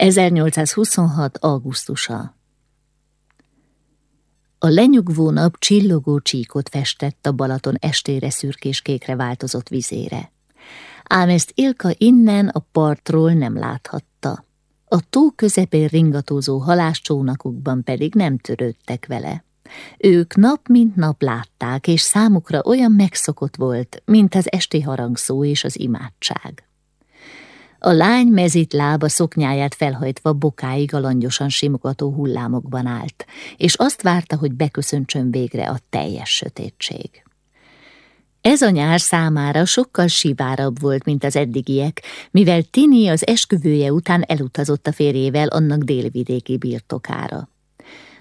1826. augusztusa A lenyugvó nap csillogó csíkot festett a Balaton estére szürkéskékre változott vizére. Ám ezt Ilka innen a partról nem láthatta. A tó közepén ringatózó haláscsónakukban pedig nem törődtek vele. Ők nap mint nap látták, és számukra olyan megszokott volt, mint az esti harangszó és az imádság. A lány mezit lába szoknyáját felhajtva bokáig a langyosan simogató hullámokban állt, és azt várta, hogy beköszöntsön végre a teljes sötétség. Ez a nyár számára sokkal sivárabb volt, mint az eddigiek, mivel Tini az esküvője után elutazott a férjével annak délvidéki birtokára.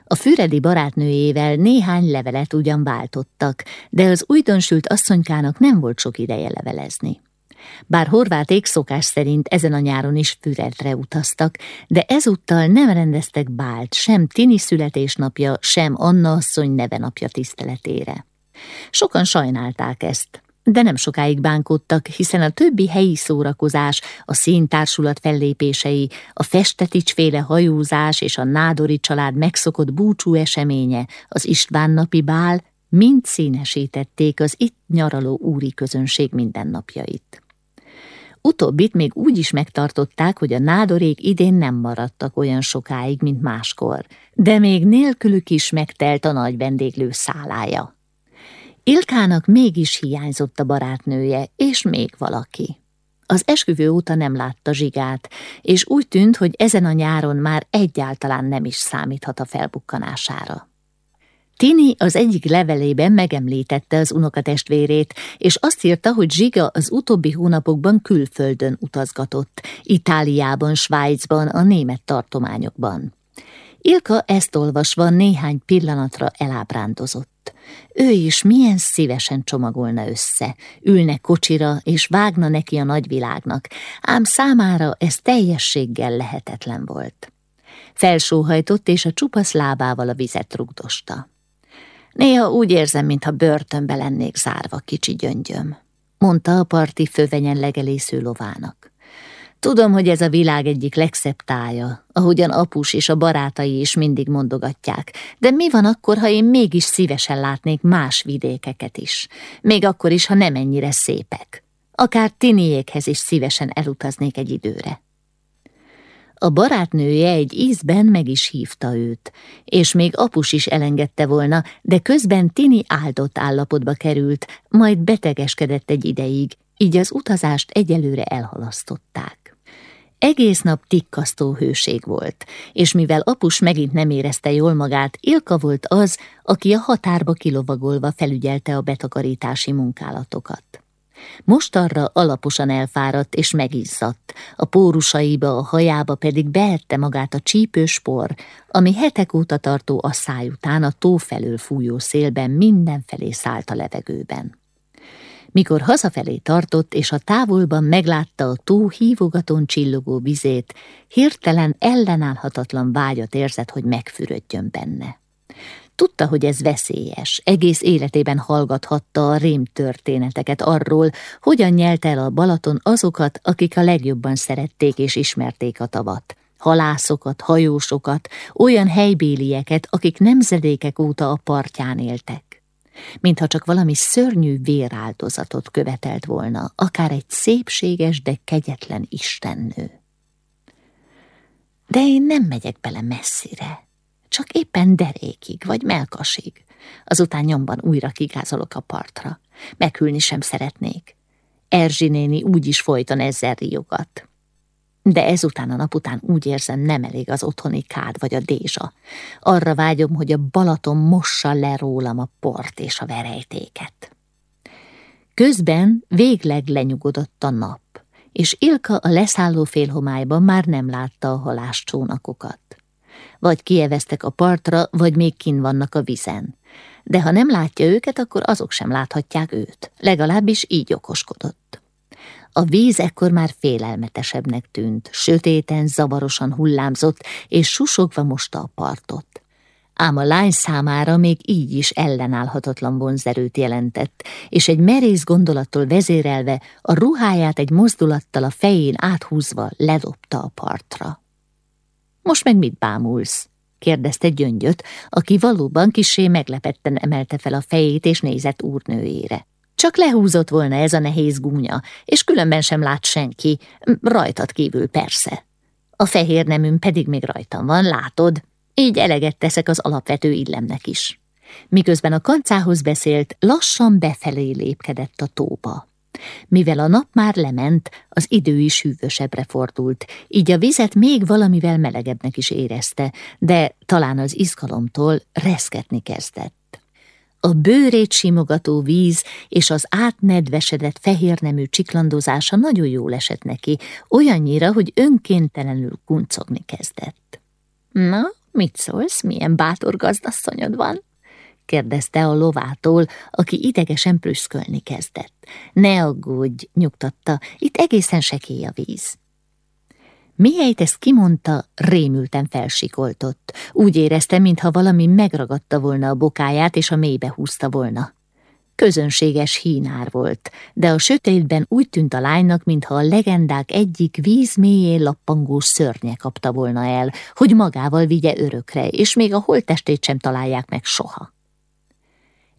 A füredi barátnőjével néhány levelet ugyan váltottak, de az újdonsült asszonykának nem volt sok ideje levelezni. Bár horváték szokás szerint ezen a nyáron is Füredre utaztak, de ezúttal nem rendeztek bált sem Tini születésnapja, sem Anna asszony nevenapja tiszteletére. Sokan sajnálták ezt, de nem sokáig bánkódtak, hiszen a többi helyi szórakozás, a színtársulat fellépései, a festeticsféle hajózás és a nádori család megszokott búcsú eseménye, az István napi bál mind színesítették az itt nyaraló úri közönség mindennapjait. Utóbbit még úgy is megtartották, hogy a nádorék idén nem maradtak olyan sokáig, mint máskor, de még nélkülük is megtelt a nagy vendéglő szálája. Ilkának mégis hiányzott a barátnője, és még valaki. Az esküvő óta nem látta zsigát, és úgy tűnt, hogy ezen a nyáron már egyáltalán nem is számíthat a felbukkanására. Tini az egyik levelében megemlítette az unokatestvérét, és azt írta, hogy Zsiga az utóbbi hónapokban külföldön utazgatott, Itáliában, Svájcban, a német tartományokban. Ilka ezt olvasva néhány pillanatra elábrándozott. Ő is milyen szívesen csomagolna össze, ülne kocsira és vágna neki a nagyvilágnak, ám számára ez teljességgel lehetetlen volt. Felsóhajtott és a csupasz lábával a vizet rugdosta. Néha úgy érzem, mintha börtönbe lennék zárva, kicsi gyöngyöm, mondta a parti fővenyen legelésző lovának. Tudom, hogy ez a világ egyik legszebb tája, ahogyan apus és a barátai is mindig mondogatják, de mi van akkor, ha én mégis szívesen látnék más vidékeket is, még akkor is, ha nem ennyire szépek. Akár tiniékhez is szívesen elutaznék egy időre. A barátnője egy ízben meg is hívta őt, és még apus is elengedte volna, de közben Tini áldott állapotba került, majd betegeskedett egy ideig, így az utazást egyelőre elhalasztották. Egész nap tikkasztó hőség volt, és mivel apus megint nem érezte jól magát, Ilka volt az, aki a határba kilovagolva felügyelte a betakarítási munkálatokat. Most arra alaposan elfáradt és megizzadt, a pórusaiba, a hajába pedig beette magát a csípős por, ami hetek óta tartó asszály után a tó felől fújó szélben mindenfelé szállt a levegőben. Mikor hazafelé tartott, és a távolban meglátta a tó hívogatón csillogó vizét, hirtelen ellenállhatatlan vágyat érzett, hogy megfürödjön benne. Tudta, hogy ez veszélyes. Egész életében hallgathatta a rém történeteket arról, hogyan nyelt el a Balaton azokat, akik a legjobban szerették és ismerték a tavat. Halászokat, hajósokat, olyan helybélieket, akik nemzedékek óta a partján éltek. Mintha csak valami szörnyű véráldozatot követelt volna, akár egy szépséges, de kegyetlen istennő. De én nem megyek bele messzire, csak éppen derékig, vagy melkasig. Azután nyomban újra kigázolok a partra. Meghűlni sem szeretnék. Erzsi néni úgy is folyton ezzel riogat. De ezután a nap után úgy érzem, nem elég az otthoni kád vagy a dézsa. Arra vágyom, hogy a Balaton mossa le rólam a port és a verejtéket. Közben végleg lenyugodott a nap, és Ilka a leszálló félhomályban már nem látta a haláscsónakokat vagy kieveztek a partra, vagy még kin vannak a vizen. De ha nem látja őket, akkor azok sem láthatják őt. Legalábbis így okoskodott. A víz ekkor már félelmetesebbnek tűnt, sötéten, zavarosan hullámzott, és susogva mosta a partot. Ám a lány számára még így is ellenállhatatlan vonzerőt jelentett, és egy merész gondolattól vezérelve a ruháját egy mozdulattal a fején áthúzva ledobta a partra. Most meg mit bámulsz? kérdezte gyöngyöt, aki valóban kisé meglepetten emelte fel a fejét és nézett úrnőjére. Csak lehúzott volna ez a nehéz gúnya, és különben sem lát senki, rajtad kívül persze. A fehér neműm pedig még rajtam van, látod? Így eleget teszek az alapvető illemnek is. Miközben a kancához beszélt, lassan befelé lépkedett a tóba. Mivel a nap már lement, az idő is hűvösebbre fordult, így a vizet még valamivel melegebbnek is érezte, de talán az izgalomtól reszketni kezdett. A bőrét simogató víz és az átnedvesedett fehérnemű csiklandozása nagyon jól esett neki, olyannyira, hogy önkéntelenül kuncogni kezdett. Na, mit szólsz, milyen bátor gazdasszonyod van? Kérdezte a lovától, aki idegesen prüszkölni kezdett. Ne aggódj, nyugtatta, itt egészen sekély a víz. Mihelyt ezt kimondta, rémülten felsikoltott. Úgy érezte, mintha valami megragadta volna a bokáját, és a mélybe húzta volna. Közönséges hínár volt, de a sötétben úgy tűnt a lánynak, mintha a legendák egyik víz mélyén lappangó szörnye kapta volna el, hogy magával vigye örökre, és még a holttestét sem találják meg soha.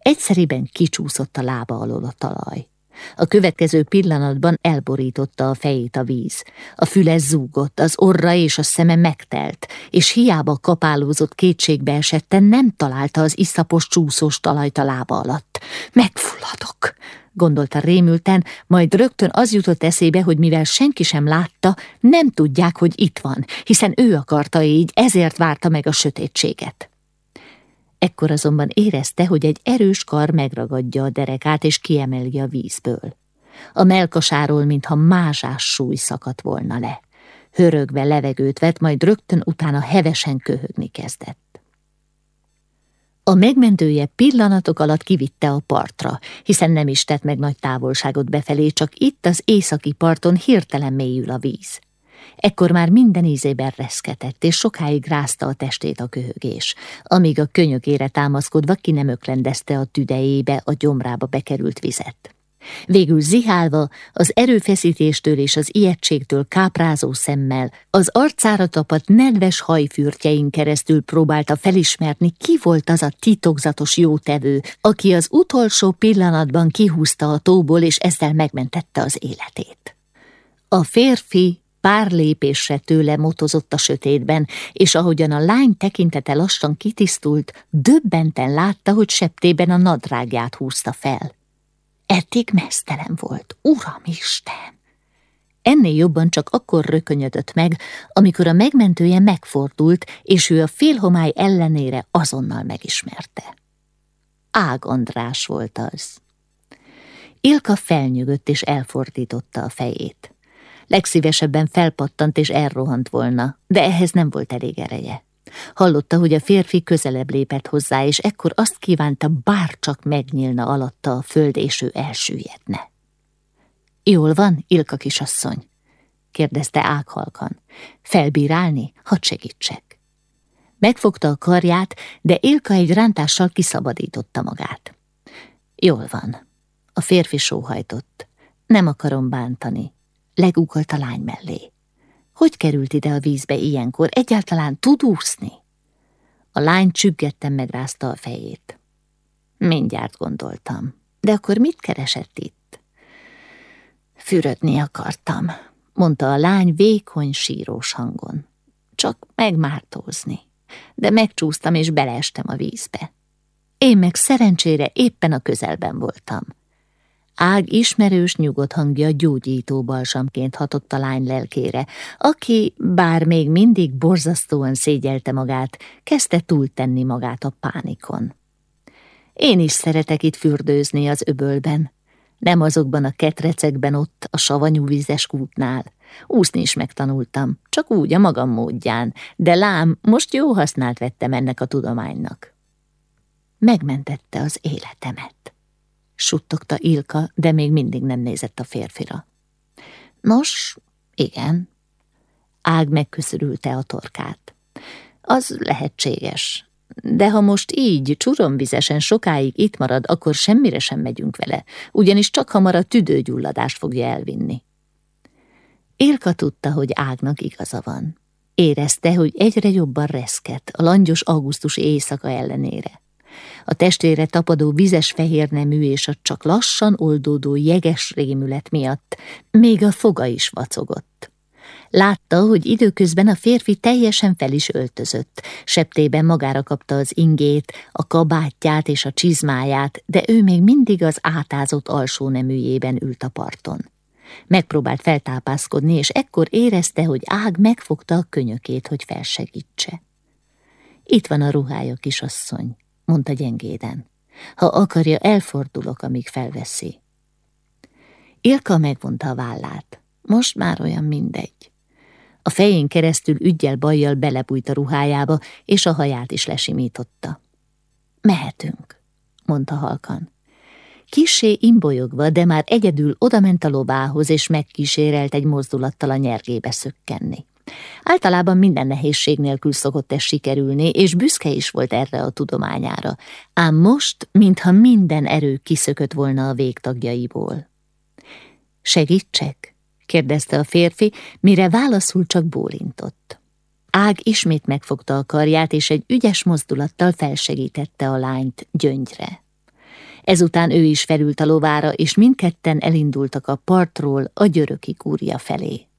Egyszeriben kicsúszott a lába alól a talaj. A következő pillanatban elborította a fejét a víz. A füle zúgott, az orra és a szeme megtelt, és hiába kapálózott kétségbe esetten nem találta az iszapos csúszós talajt a lába alatt. Megfulladok, gondolta rémülten, majd rögtön az jutott eszébe, hogy mivel senki sem látta, nem tudják, hogy itt van, hiszen ő akarta így, ezért várta meg a sötétséget. Ekkor azonban érezte, hogy egy erős kar megragadja a derekát és kiemeli a vízből. A melkasáról, mintha mázsás súly szakadt volna le. Hörögve levegőt vett, majd rögtön utána hevesen köhögni kezdett. A megmentője pillanatok alatt kivitte a partra, hiszen nem is tett meg nagy távolságot befelé, csak itt az északi parton hirtelen mélyül a víz. Ekkor már minden ízében reszketett, és sokáig rázta a testét a köhögés, amíg a könyökére támaszkodva ki nem öklendezte a tüdejébe a gyomrába bekerült vizet. Végül zihálva, az erőfeszítéstől és az ijegységtől káprázó szemmel, az arcára tapadt nedves hajfürtjein keresztül próbálta felismerni, ki volt az a titokzatos jótevő, aki az utolsó pillanatban kihúzta a tóból, és ezzel megmentette az életét. A férfi Pár lépésre tőle motozott a sötétben, és ahogyan a lány tekintete lassan kitisztult, döbbenten látta, hogy septében a nadrágját húzta fel. Eddig mesztelen volt, Uramisten! Ennél jobban csak akkor rökönyödött meg, amikor a megmentője megfordult, és ő a félhomály ellenére azonnal megismerte. Ág András volt az. Ilka felnyögött és elfordította a fejét. Legszívesebben felpattant és elrohant volna, de ehhez nem volt elég ereje. Hallotta, hogy a férfi közelebb lépett hozzá, és ekkor azt kívánta, bárcsak megnyílna alatta a föld, és ő elsüllyedne. Jól van, Ilka kisasszony? kérdezte ághalkan. Felbírálni? Hadd segítsek. Megfogta a karját, de Ilka egy rántással kiszabadította magát. Jól van. A férfi sóhajtott. Nem akarom bántani. Legugolt a lány mellé. Hogy került ide a vízbe ilyenkor? Egyáltalán tud úszni? A lány csüggetten megrázta a fejét. Mindjárt gondoltam. De akkor mit keresett itt? Fürödni akartam, mondta a lány vékony, sírós hangon. Csak megmártózni. De megcsúsztam és beleestem a vízbe. Én meg szerencsére éppen a közelben voltam. Ág ismerős nyugodt hangja gyógyító balsamként hatott a lány lelkére, aki, bár még mindig borzasztóan szégyelte magát, kezdte túltenni magát a pánikon. Én is szeretek itt fürdőzni az öbölben, nem azokban a ketrecekben ott, a savanyú vizes kútnál. Úszni is megtanultam, csak úgy a magam módján, de lám, most jó hasznát vettem ennek a tudománynak. Megmentette az életemet suttogta Ilka, de még mindig nem nézett a férfira. Nos, igen. Ág megköszörülte a torkát. Az lehetséges. De ha most így, csuromvizesen sokáig itt marad, akkor semmire sem megyünk vele, ugyanis csak hamar a tüdőgyulladást fogja elvinni. Ilka tudta, hogy Ágnak igaza van. Érezte, hogy egyre jobban reszket a langyos augusztus éjszaka ellenére. A testére tapadó vizes fehér nemű és a csak lassan oldódó jeges rémület miatt még a foga is vacogott. Látta, hogy időközben a férfi teljesen fel is öltözött, septében magára kapta az ingét, a kabátját és a csizmáját, de ő még mindig az átázott alsó neműjében ült a parton. Megpróbált feltápászkodni, és ekkor érezte, hogy Ág megfogta a könyökét, hogy felsegítse. Itt van a ruhája, kisasszony, mondta gyengéden. Ha akarja, elfordulok, amíg felveszi. Ilka megvonta a vállát. Most már olyan mindegy. A fején keresztül ügyel bajjal belebújt a ruhájába, és a haját is lesimította. Mehetünk, mondta halkan. Kissé imbolyogva, de már egyedül odament a lobához, és megkísérelt egy mozdulattal a nyergébe szökkenni. Általában minden nehézség nélkül szokott ez sikerülni, és büszke is volt erre a tudományára, ám most, mintha minden erő kiszökött volna a végtagjaiból. Segítsek? kérdezte a férfi, mire válaszul csak bólintott. Ág ismét megfogta a karját, és egy ügyes mozdulattal felsegítette a lányt gyöngyre. Ezután ő is felült a lovára, és mindketten elindultak a partról a györöki kúria felé.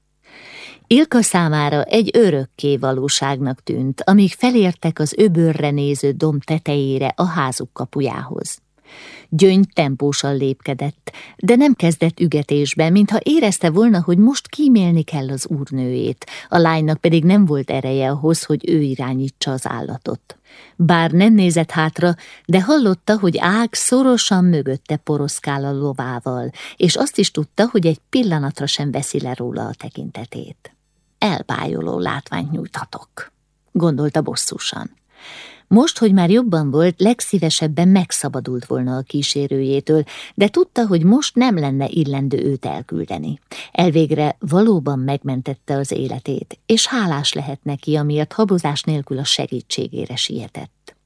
Ilka számára egy örökké valóságnak tűnt, amíg felértek az öbörre néző domb tetejére a házuk kapujához. Gyöngy tempósan lépkedett, de nem kezdett ügetésbe, mintha érezte volna, hogy most kímélni kell az úrnőjét, a lánynak pedig nem volt ereje ahhoz, hogy ő irányítsa az állatot. Bár nem nézett hátra, de hallotta, hogy Ág szorosan mögötte poroszkál a lovával, és azt is tudta, hogy egy pillanatra sem veszi le róla a tekintetét. Elbájoló látványt nyújthatok, gondolta bosszúsan. Most, hogy már jobban volt, legszívesebben megszabadult volna a kísérőjétől, de tudta, hogy most nem lenne illendő őt elküldeni. Elvégre valóban megmentette az életét, és hálás lehet neki, amiért habozás nélkül a segítségére sietett.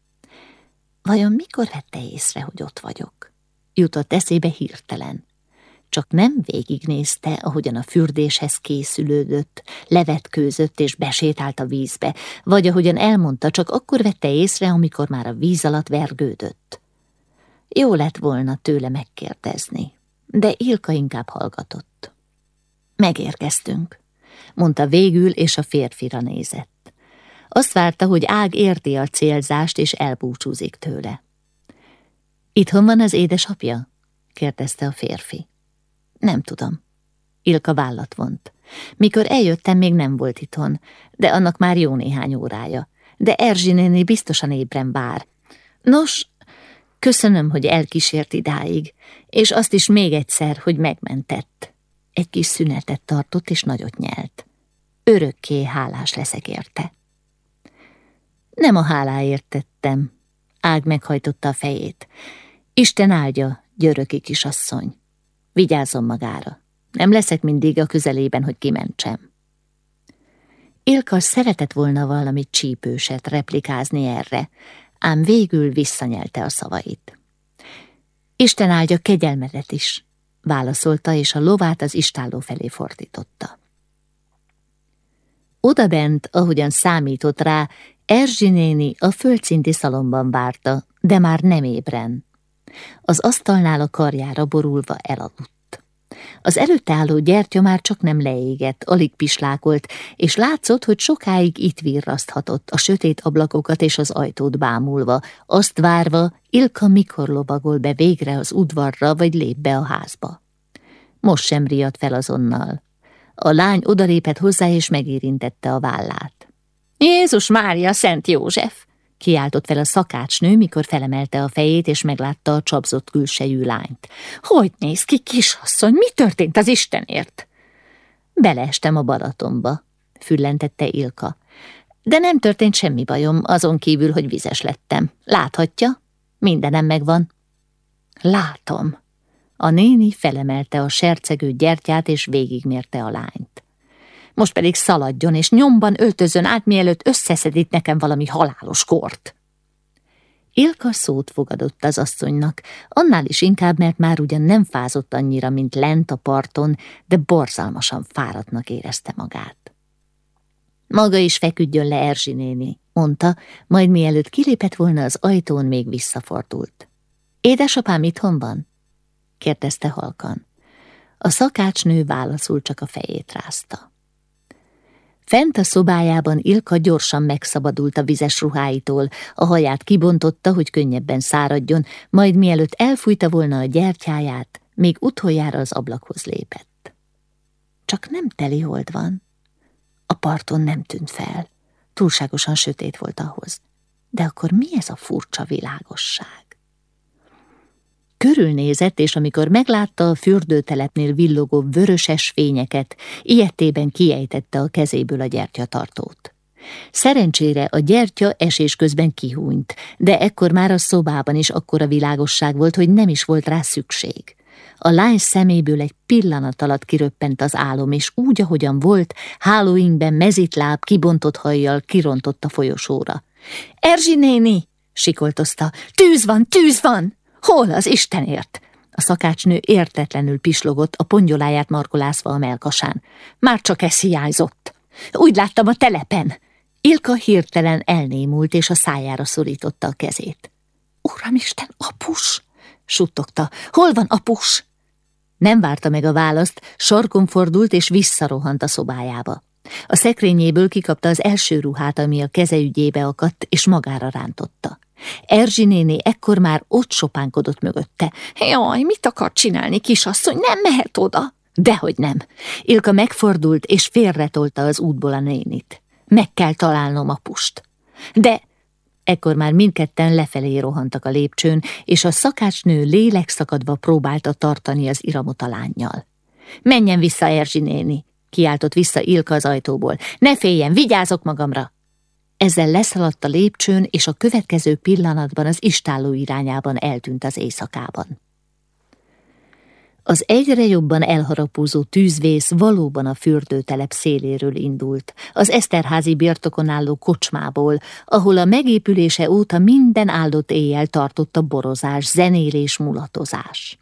Vajon mikor vette észre, hogy ott vagyok? Jutott eszébe hirtelen csak nem végignézte, ahogyan a fürdéshez készülődött, levetkőzött és besétált a vízbe, vagy ahogyan elmondta, csak akkor vette észre, amikor már a víz alatt vergődött. Jó lett volna tőle megkérdezni, de Ilka inkább hallgatott. Megérkeztünk, mondta végül, és a férfira nézett. Azt várta, hogy Ág érti a célzást, és elbúcsúzik tőle. Itthon van az édesapja? kérdezte a férfi. Nem tudom. Ilka vállat vont. Mikor eljöttem, még nem volt itthon, de annak már jó néhány órája. De Erzsi néni biztosan ébren vár. Nos, köszönöm, hogy elkísért idáig, és azt is még egyszer, hogy megmentett. Egy kis szünetet tartott, és nagyot nyelt. Örökké hálás leszek érte. Nem a háláért tettem. Ág meghajtotta a fejét. Isten áldja, györöki kisasszony. Vigyázzon magára. Nem leszek mindig a közelében, hogy kimentsem. Ilka szeretett volna valamit csípőset replikázni erre, ám végül visszanyelte a szavait. Isten áldja kegyelmedet is, válaszolta, és a lovát az istálló felé fordította. Oda bent, ahogyan számított rá, Erzsi néni a földszinti szalomban várta, de már nem ébren. Az asztalnál a karjára borulva elaludt. Az előtte álló gyertya már csak nem leégett, alig pislákolt, és látszott, hogy sokáig itt virraszthatott, a sötét ablakokat és az ajtót bámulva, azt várva, Ilka mikor lobagol be végre az udvarra, vagy lép be a házba. Most sem riadt fel azonnal. A lány odalépett hozzá, és megérintette a vállát. Jézus Mária, Szent József! Kiáltott fel a szakácsnő, mikor felemelte a fejét, és meglátta a csapzott külsejű lányt. Hogy néz ki, kisasszony, mi történt az Istenért? Beleestem a Balatonba, füllentette Ilka. De nem történt semmi bajom, azon kívül, hogy vizes lettem. Láthatja? Mindenem megvan. Látom. A néni felemelte a sercegő gyertyát, és végigmérte a lányt most pedig szaladjon és nyomban öltözön át, mielőtt összeszedít nekem valami halálos kort. Ilka szót fogadott az asszonynak, annál is inkább, mert már ugyan nem fázott annyira, mint lent a parton, de borzalmasan fáradtnak érezte magát. Maga is feküdjön le, Erzsi néni, mondta, majd mielőtt kilépett volna az ajtón, még visszafordult. Édesapám itthon van? kérdezte halkan. A szakácsnő válaszul csak a fejét rázta. Fent a szobájában Ilka gyorsan megszabadult a vizes ruháitól, a haját kibontotta, hogy könnyebben száradjon, majd mielőtt elfújta volna a gyertyáját, még utoljára az ablakhoz lépett. Csak nem teli hold van. A parton nem tűnt fel. Túlságosan sötét volt ahhoz. De akkor mi ez a furcsa világosság? Körülnézett, és amikor meglátta a fürdőtelepnél villogó vöröses fényeket, ilyetében kiejtette a kezéből a gyertyatartót. Szerencsére a gyertya esés közben kihúnyt, de ekkor már a szobában is akkora világosság volt, hogy nem is volt rá szükség. A lány szeméből egy pillanat alatt kiröppent az álom, és úgy, ahogyan volt, hálóinkben mezitláb, kibontott hajjal kirontott a folyosóra. – Erzsi néni! – sikoltozta. – Tűz van, tűz van! Hol az Istenért? A szakácsnő értetlenül pislogott, a pongyoláját markolászva a melkasán. Már csak ez hiányzott. Úgy láttam a telepen. Ilka hirtelen elnémult, és a szájára szorította a kezét. Uramisten, apus! suttogta. Hol van apus? Nem várta meg a választ, sarkon fordult és visszarohant a szobájába. A szekrényéből kikapta az első ruhát, ami a keze ügyébe akadt, és magára rántotta. Erzsi néni ekkor már ott sopánkodott mögötte. Jaj, mit akar csinálni, kisasszony, nem mehet oda. Dehogy nem. Ilka megfordult, és félretolta az útból a nénit. Meg kell találnom a pust. De ekkor már mindketten lefelé rohantak a lépcsőn, és a szakácsnő lélekszakadva próbálta tartani az iramot a lányjal. Menjen vissza, Erzsi néni, kiáltott vissza Ilka az ajtóból. Ne féljen, vigyázok magamra! Ezzel leszaladt a lépcsőn, és a következő pillanatban az istálló irányában eltűnt az éjszakában. Az egyre jobban elharapózó tűzvész valóban a fürdőtelep széléről indult, az Eszterházi birtokon álló kocsmából, ahol a megépülése óta minden áldott éjjel tartott a borozás, zenélés, mulatozás.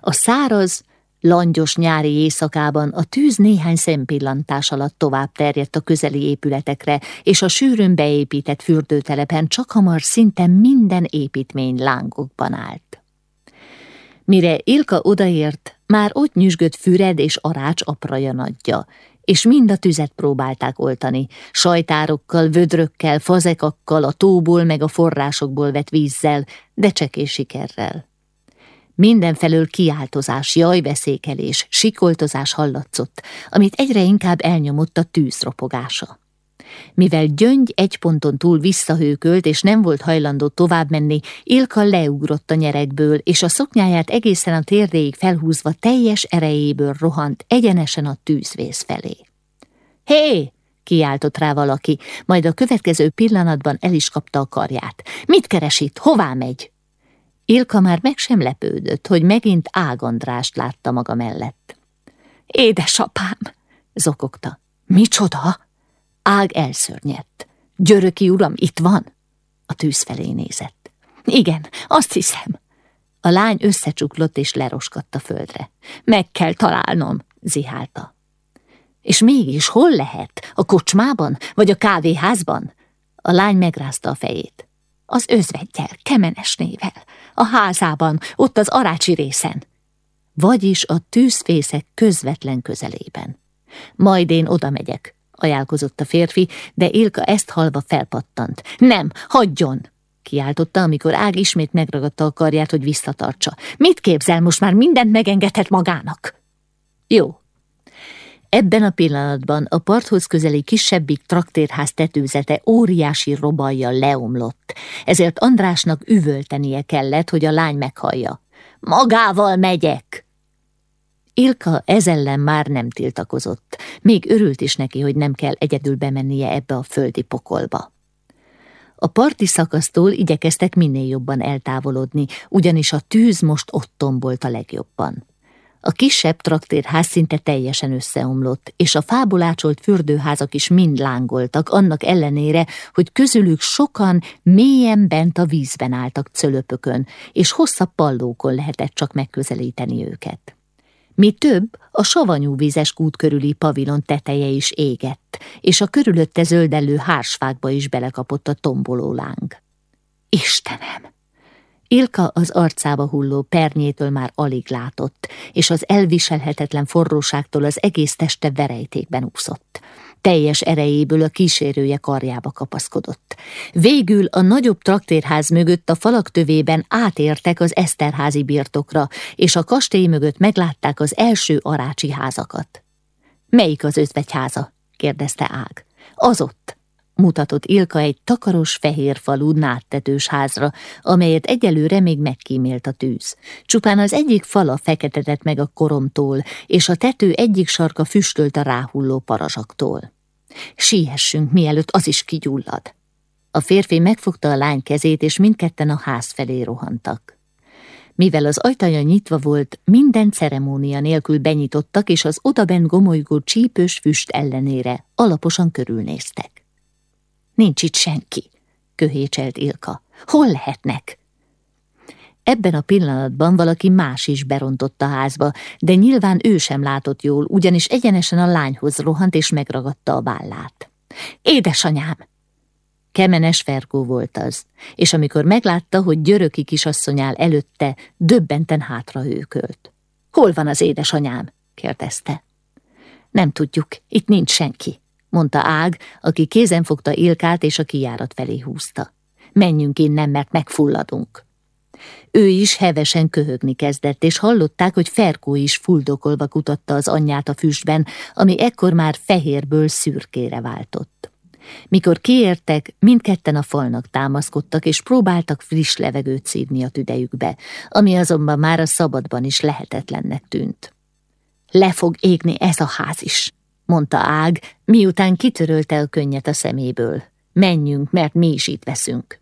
A száraz, Langyos nyári éjszakában a tűz néhány szempillantás alatt tovább terjedt a közeli épületekre, és a sűrűn beépített fürdőtelepen csak hamar szinte minden építmény lángokban állt. Mire Ilka odaért, már ott nyüzsgött Füred és Arács apraja nagyja, és mind a tüzet próbálták oltani, sajtárokkal, vödrökkel, fazekakkal, a tóból meg a forrásokból vett vízzel, de csekés sikerrel. Mindenfelől kiáltozás, jajveszékelés, sikoltozás hallatszott, amit egyre inkább elnyomott a tűzropogása. Mivel Gyöngy egy ponton túl visszahőkölt, és nem volt hajlandó tovább menni, Ilka leugrott a nyerekből, és a szoknyáját egészen a térdéig felhúzva teljes erejéből rohant egyenesen a tűzvész felé. Hé! kiáltott rá valaki, majd a következő pillanatban el is kapta a karját. Mit keres? Hová megy? Ilka már meg sem lepődött, hogy megint Ágandrást látta maga mellett. Édesapám, zokogta. Micsoda? Ág elszörnyedt. Györöki uram itt van? A tűz felé nézett. Igen, azt hiszem. A lány összecsuklott és leroskadt a földre. Meg kell találnom, zihálta. És mégis hol lehet? A kocsmában? Vagy a kávéházban? A lány megrázta a fejét. Az özvegyel, kemenes nével a házában, ott az arácsi részen. Vagyis a tűzfészek közvetlen közelében. Majd én oda megyek, ajánlkozott a férfi, de Ilka ezt halva felpattant. Nem, hagyjon! kiáltotta, amikor Ág ismét megragadta a karját, hogy visszatartsa. Mit képzel, most már mindent megengedhet magának? Jó, Ebben a pillanatban a parthoz közeli kisebbik traktérház tetőzete óriási robajjal leomlott, ezért Andrásnak üvöltenie kellett, hogy a lány meghallja. Magával megyek! Ilka ezellen már nem tiltakozott, még örült is neki, hogy nem kell egyedül bemennie ebbe a földi pokolba. A parti szakasztól igyekeztek minél jobban eltávolodni, ugyanis a tűz most ott tombolt a legjobban. A kisebb traktérház szinte teljesen összeomlott, és a fából ácsolt fürdőházak is mind lángoltak, annak ellenére, hogy közülük sokan mélyen bent a vízben álltak cölöpökön, és hosszabb pallókon lehetett csak megközelíteni őket. Mi több, a savanyú vízes kút körüli pavilon teteje is égett, és a körülötte zöldellő hársfákba is belekapott a tomboló láng. Istenem! Ilka az arcába hulló pernyétől már alig látott, és az elviselhetetlen forróságtól az egész teste verejtékben úszott. Teljes erejéből a kísérője karjába kapaszkodott. Végül a nagyobb traktérház mögött a falak tövében átértek az Eszterházi birtokra, és a kastély mögött meglátták az első arácsi házakat. Melyik az özvegyháza? kérdezte Ág. Az ott, mutatott Ilka egy takaros fehér falú náttetős házra, amelyet egyelőre még megkímélt a tűz. Csupán az egyik fala feketedett meg a koromtól, és a tető egyik sarka füstölt a ráhulló parazsaktól. Siessünk, mielőtt az is kigyullad. A férfi megfogta a lány kezét, és mindketten a ház felé rohantak. Mivel az ajtaja nyitva volt, minden ceremónia nélkül benyitottak, és az odabent gomolygó csípős füst ellenére alaposan körülnéztek. Nincs itt senki, köhécselt Ilka. Hol lehetnek? Ebben a pillanatban valaki más is berontott a házba, de nyilván ő sem látott jól, ugyanis egyenesen a lányhoz rohant és megragadta a vállát. Édesanyám! Kemenes Ferkó volt az, és amikor meglátta, hogy györöki kisasszony áll előtte, döbbenten hátra hőkölt. Hol van az édesanyám? kérdezte. Nem tudjuk, itt nincs senki mondta Ág, aki kézen fogta Ilkát és a kijárat felé húzta. Menjünk innen, mert megfulladunk. Ő is hevesen köhögni kezdett, és hallották, hogy Ferkó is fuldokolva kutatta az anyját a füstben, ami ekkor már fehérből szürkére váltott. Mikor kiértek, mindketten a falnak támaszkodtak, és próbáltak friss levegőt szívni a tüdejükbe, ami azonban már a szabadban is lehetetlennek tűnt. Le fog égni ez a ház is, mondta Ág, miután kitörölte a könnyet a szeméből. Menjünk, mert mi is itt veszünk.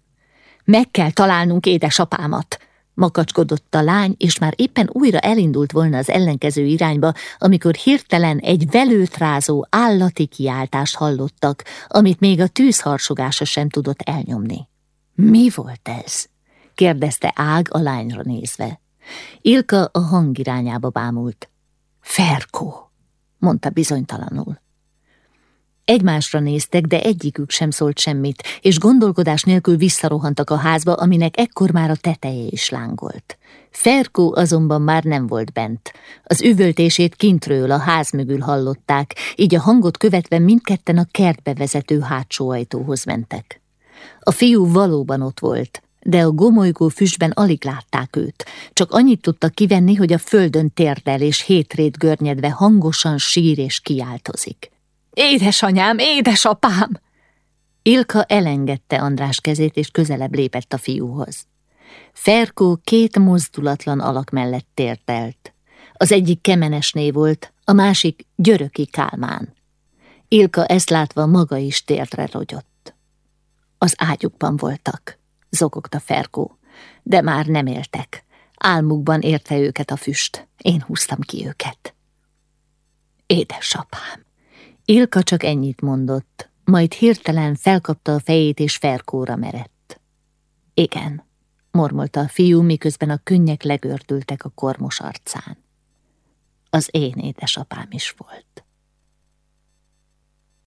Meg kell találnunk édesapámat, makacskodott a lány, és már éppen újra elindult volna az ellenkező irányba, amikor hirtelen egy velőt rázó állati kiáltást hallottak, amit még a tűzharsogása sem tudott elnyomni. Mi volt ez? kérdezte Ág a lányra nézve. Ilka a hang irányába bámult. Ferkó! Mondta bizonytalanul. Egymásra néztek, de egyikük sem szólt semmit, és gondolkodás nélkül visszarohantak a házba, aminek ekkor már a teteje is lángolt. Ferkó azonban már nem volt bent. Az üvöltését kintről a ház mögül hallották, így a hangot követve mindketten a kertbe vezető hátsó ajtóhoz mentek. A fiú valóban ott volt, de a gomolygó füstben alig látták őt. Csak annyit tudtak kivenni, hogy a földön térdel és hétrét görnyedve hangosan sír és kiáltozik. Édesanyám, édesapám! Ilka elengedte András kezét, és közelebb lépett a fiúhoz. Ferkó két mozdulatlan alak mellett tértelt. Az egyik kemenesné volt, a másik györöki kálmán. Ilka ezt látva maga is tértre rogyott. Az ágyukban voltak zokogta Ferkó. De már nem éltek. Álmukban érte őket a füst. Én húztam ki őket. Édesapám! Ilka csak ennyit mondott, majd hirtelen felkapta a fejét és Ferkóra merett. Igen, mormolta a fiú, miközben a könnyek legördültek a kormos arcán. Az én édesapám is volt.